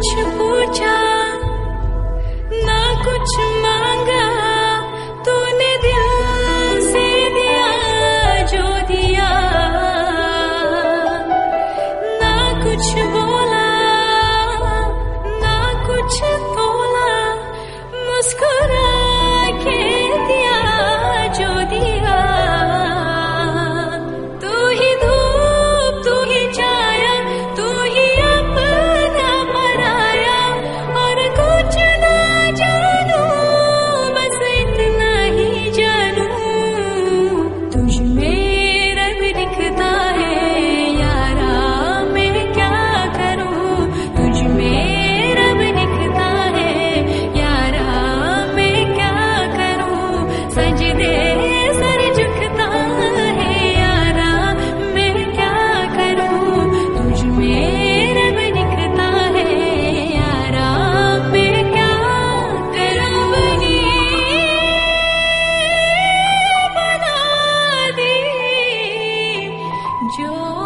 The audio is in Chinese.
却不着就